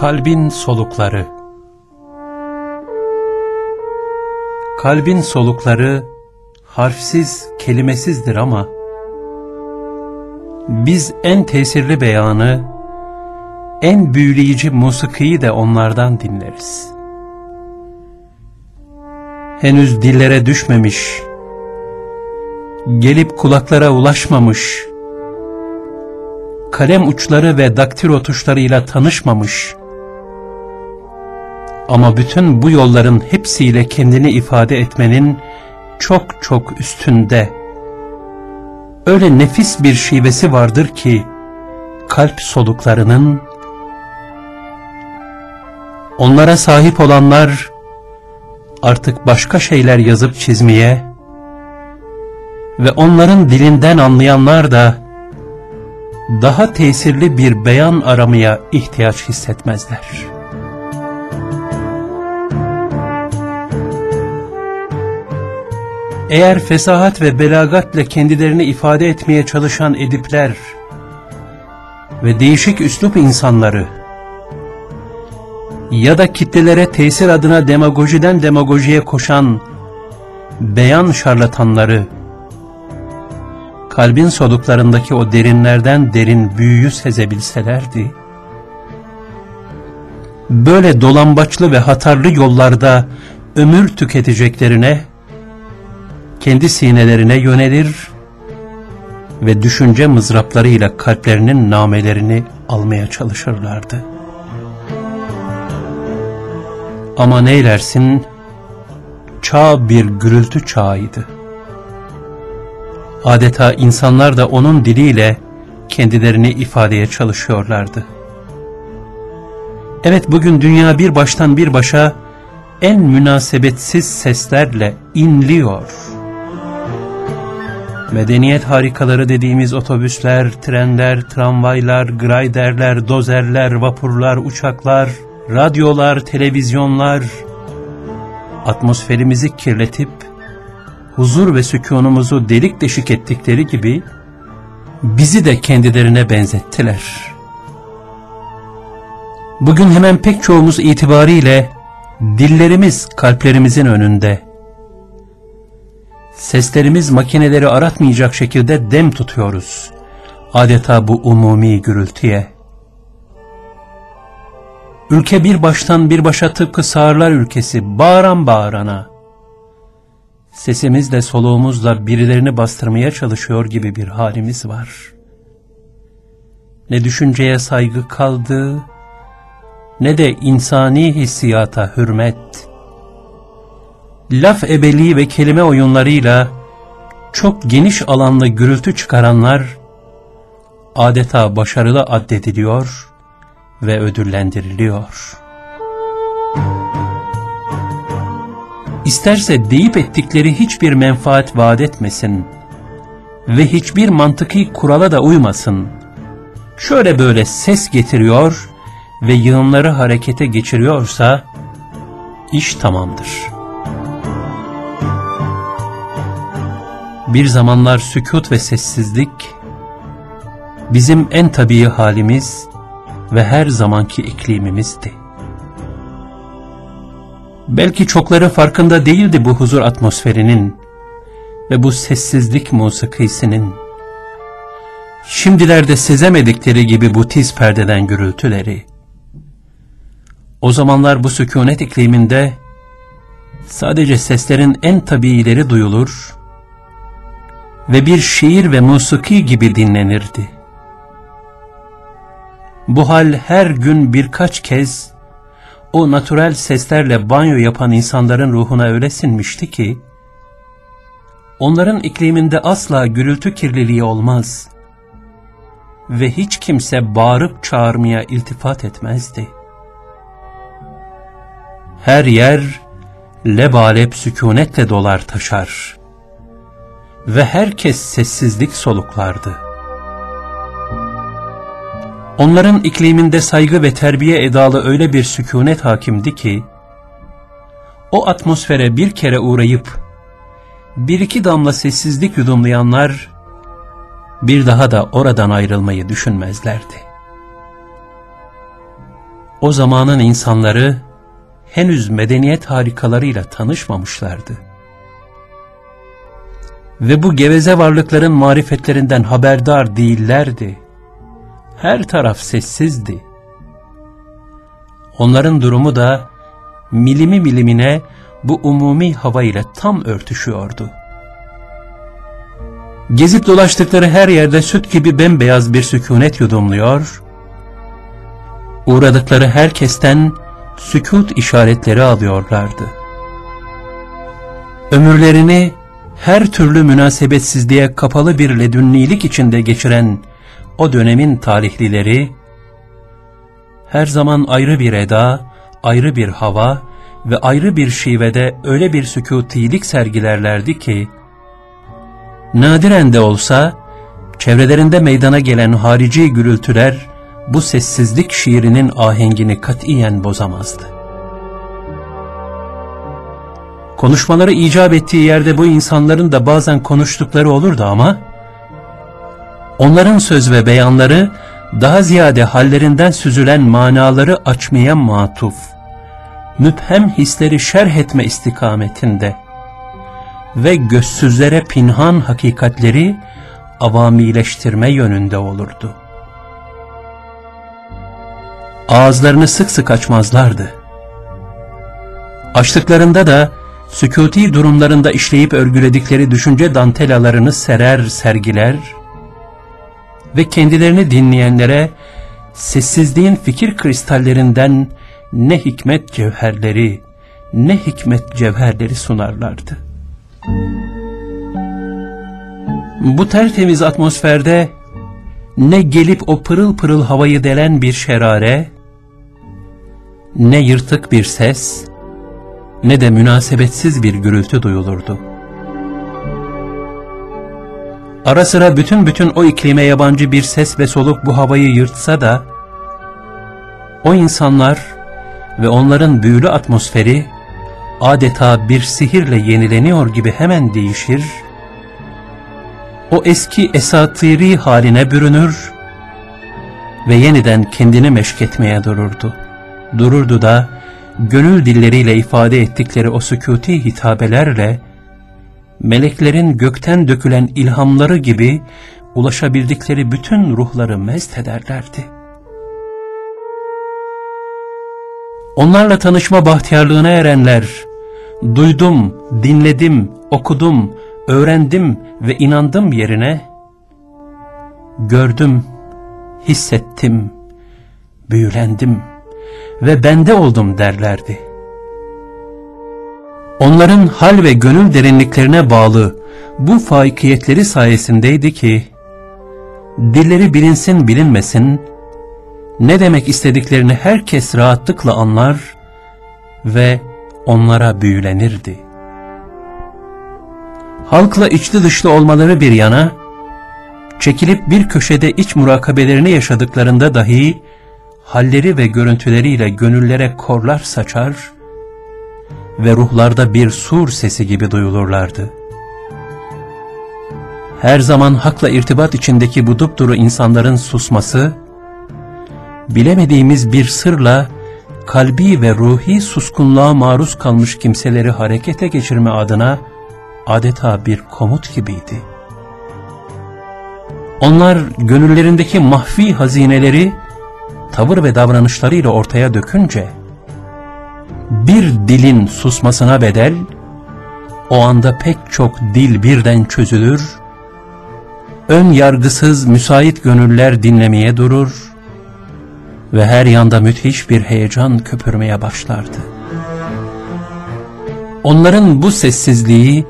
Kalbin solukları Kalbin solukları harfsiz, kelimesizdir ama biz en tesirli beyanı, en büyüleyici musikiyi de onlardan dinleriz. Henüz dillere düşmemiş, gelip kulaklara ulaşmamış, kalem uçları ve daktilo tuşlarıyla tanışmamış, ama bütün bu yolların hepsiyle kendini ifade etmenin çok çok üstünde, öyle nefis bir şivesi vardır ki, kalp soluklarının, onlara sahip olanlar, artık başka şeyler yazıp çizmeye ve onların dilinden anlayanlar da, daha tesirli bir beyan aramaya ihtiyaç hissetmezler.'' Eğer fesahat ve belagatla kendilerini ifade etmeye çalışan edipler ve değişik üslup insanları ya da kitlelere tesir adına demagojiden demagojiye koşan beyan şarlatanları kalbin soluklarındaki o derinlerden derin büyüyü sezebilselerdi, böyle dolambaçlı ve hatarlı yollarda ömür tüketeceklerine kendi sinelerine yönelir ve düşünce mızraplarıyla kalplerinin namelerini almaya çalışırlardı. Ama neylersin, çağ bir gürültü çağıydı. Adeta insanlar da onun diliyle kendilerini ifadeye çalışıyorlardı. Evet bugün dünya bir baştan bir başa en münasebetsiz seslerle inliyor.'' Medeniyet harikaları dediğimiz otobüsler, trenler, tramvaylar, grayderler, dozerler, vapurlar, uçaklar, radyolar, televizyonlar atmosferimizi kirletip huzur ve sükunumuzu delik deşik ettikleri gibi bizi de kendilerine benzettiler. Bugün hemen pek çoğumuz itibariyle dillerimiz kalplerimizin önünde Seslerimiz makineleri aratmayacak şekilde dem tutuyoruz. Adeta bu umumi gürültüye. Ülke bir baştan bir başa tıpkı sağırlar ülkesi, bağıran bağırana. Sesimizle soluğumuzla birilerini bastırmaya çalışıyor gibi bir halimiz var. Ne düşünceye saygı kaldı, ne de insani hissiyata hürmet laf ebeliği ve kelime oyunlarıyla çok geniş alanda gürültü çıkaranlar adeta başarılı addediliyor ve ödüllendiriliyor. İsterse deyip ettikleri hiçbir menfaat vaat etmesin ve hiçbir mantıki kurala da uymasın. Şöyle böyle ses getiriyor ve yığınları harekete geçiriyorsa iş tamamdır.'' Bir zamanlar sükut ve sessizlik, bizim en tabii halimiz ve her zamanki iklimimizdi. Belki çokları farkında değildi bu huzur atmosferinin ve bu sessizlik musikisinin. Şimdilerde sezemedikleri gibi bu tiz perdeden gürültüleri. O zamanlar bu sükunet ikliminde sadece seslerin en tabiileri duyulur ve bir şiir ve musiki gibi dinlenirdi. Bu hal her gün birkaç kez o natürel seslerle banyo yapan insanların ruhuna öyle sinmişti ki, onların ikliminde asla gürültü kirliliği olmaz ve hiç kimse bağırıp çağırmaya iltifat etmezdi. Her yer lebalep sükunetle dolar taşar ve herkes sessizlik soluklardı. Onların ikliminde saygı ve terbiye edalı öyle bir sükunet hakimdi ki, o atmosfere bir kere uğrayıp, bir iki damla sessizlik yudumlayanlar, bir daha da oradan ayrılmayı düşünmezlerdi. O zamanın insanları henüz medeniyet harikalarıyla tanışmamışlardı. Ve bu geveze varlıkların marifetlerinden haberdar değillerdi. Her taraf sessizdi. Onların durumu da milimi milimine bu umumi hava ile tam örtüşüyordu. Gezip dolaştıkları her yerde süt gibi bembeyaz bir sükunet yudumluyor, uğradıkları herkesten sükut işaretleri alıyorlardı. Ömürlerini her türlü münasebetsizliğe kapalı bir ledünnilik içinde geçiren o dönemin tarihlileri, her zaman ayrı bir eda, ayrı bir hava ve ayrı bir şivede öyle bir sükutilik sergilerlerdi ki, nadiren de olsa, çevrelerinde meydana gelen harici gürültüler, bu sessizlik şiirinin ahengini katiyen bozamazdı. Konuşmaları icap ettiği yerde bu insanların da bazen konuştukları olurdu ama, onların söz ve beyanları, daha ziyade hallerinden süzülen manaları açmaya matuf, müphem hisleri şerh etme istikametinde ve gözsüzlere pinhan hakikatleri avamileştirme yönünde olurdu. Ağızlarını sık sık açmazlardı. Açtıklarında da sükuti durumlarında işleyip örgüledikleri düşünce dantelalarını serer sergiler ve kendilerini dinleyenlere sessizliğin fikir kristallerinden ne hikmet cevherleri, ne hikmet cevherleri sunarlardı. Bu tertemiz atmosferde ne gelip o pırıl pırıl havayı delen bir şerare, ne yırtık bir ses, ne de münasebetsiz bir gürültü duyulurdu. Ara sıra bütün bütün o iklime yabancı bir ses ve soluk bu havayı yırtsa da, o insanlar ve onların büyülü atmosferi adeta bir sihirle yenileniyor gibi hemen değişir, o eski esatiri haline bürünür ve yeniden kendini meşketmeye dururdu. Dururdu da gönül dilleriyle ifade ettikleri o sükuti hitabelerle meleklerin gökten dökülen ilhamları gibi ulaşabildikleri bütün ruhları mest ederlerdi. Onlarla tanışma bahtiyarlığına erenler, duydum, dinledim, okudum, öğrendim ve inandım yerine, gördüm, hissettim, büyülendim ve bende oldum derlerdi. Onların hal ve gönül derinliklerine bağlı bu faikiyetleri sayesindeydi ki, dilleri bilinsin bilinmesin, ne demek istediklerini herkes rahatlıkla anlar ve onlara büyülenirdi. Halkla içli dışlı olmaları bir yana, çekilip bir köşede iç murakabelerini yaşadıklarında dahi, halleri ve görüntüleriyle gönüllere korlar saçar ve ruhlarda bir sur sesi gibi duyulurlardı. Her zaman hakla irtibat içindeki bu dupduru insanların susması, bilemediğimiz bir sırla kalbi ve ruhi suskunluğa maruz kalmış kimseleri harekete geçirme adına adeta bir komut gibiydi. Onlar gönüllerindeki mahfi hazineleri tavır ve davranışlarıyla ortaya dökünce, bir dilin susmasına bedel, o anda pek çok dil birden çözülür, ön yargısız müsait gönüller dinlemeye durur ve her yanda müthiş bir heyecan köpürmeye başlardı. Onların bu sessizliği,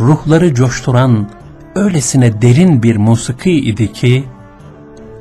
ruhları coşturan öylesine derin bir musiki idi ki,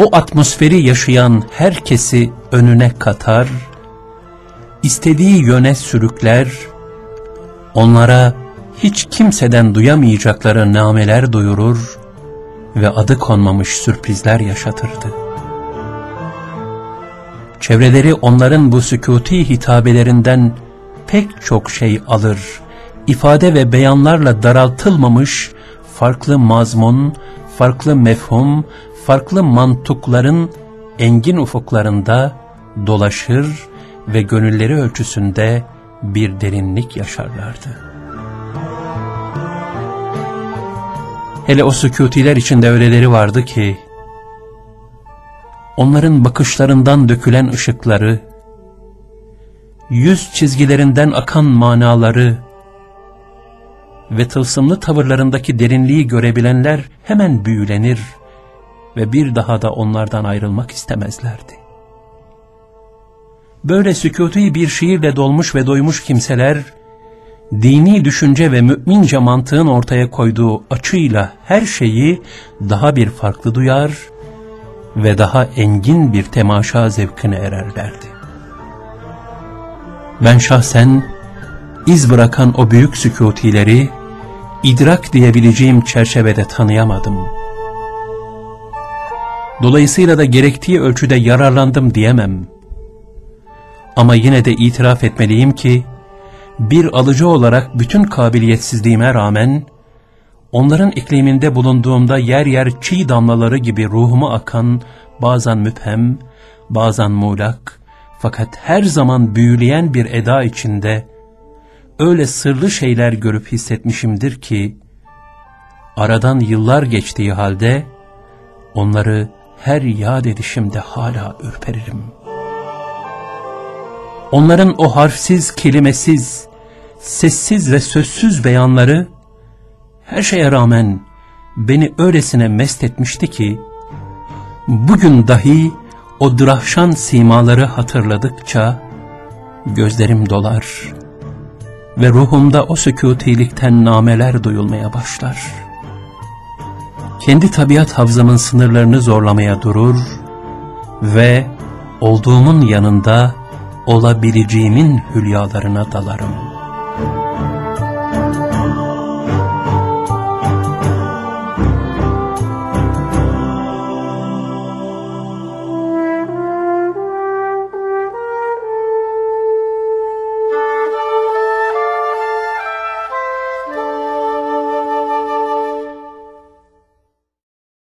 o atmosferi yaşayan herkesi önüne katar, istediği yöne sürükler, onlara hiç kimseden duyamayacakları nameler duyurur ve adı konmamış sürprizler yaşatırdı. Çevreleri onların bu sükuti hitabelerinden pek çok şey alır, ifade ve beyanlarla daraltılmamış farklı mazmun, farklı mefhum, farklı mantukların engin ufuklarında dolaşır ve gönülleri ölçüsünde bir derinlik yaşarlardı. Hele o sükûtiler içinde öyleleri vardı ki, onların bakışlarından dökülen ışıkları, yüz çizgilerinden akan manaları ve tılsımlı tavırlarındaki derinliği görebilenler hemen büyülenir ve bir daha da onlardan ayrılmak istemezlerdi. Böyle sükuti bir şiirle dolmuş ve doymuş kimseler, dini düşünce ve mümince mantığın ortaya koyduğu açıyla her şeyi daha bir farklı duyar ve daha engin bir temaşa zevkine ererlerdi. Ben şahsen iz bırakan o büyük sükutileri idrak diyebileceğim çerçevede tanıyamadım. Dolayısıyla da gerektiği ölçüde yararlandım diyemem. Ama yine de itiraf etmeliyim ki, bir alıcı olarak bütün kabiliyetsizliğime rağmen, onların ikliminde bulunduğumda yer yer çiğ damlaları gibi ruhuma akan, bazen müphem, bazen muğlak, fakat her zaman büyüleyen bir eda içinde, öyle sırlı şeyler görüp hissetmişimdir ki, aradan yıllar geçtiği halde, onları her yad edişimde hala ürperirim. Onların o harfsiz, kelimesiz, sessiz ve sözsüz beyanları, her şeye rağmen beni öylesine mest etmişti ki, bugün dahi o drahşan simaları hatırladıkça, gözlerim dolar ve ruhumda o sükutilikten nameler duyulmaya başlar. Kendi tabiat havzamın sınırlarını zorlamaya durur ve olduğumun yanında olabileceğimin hülyalarına dalarım.''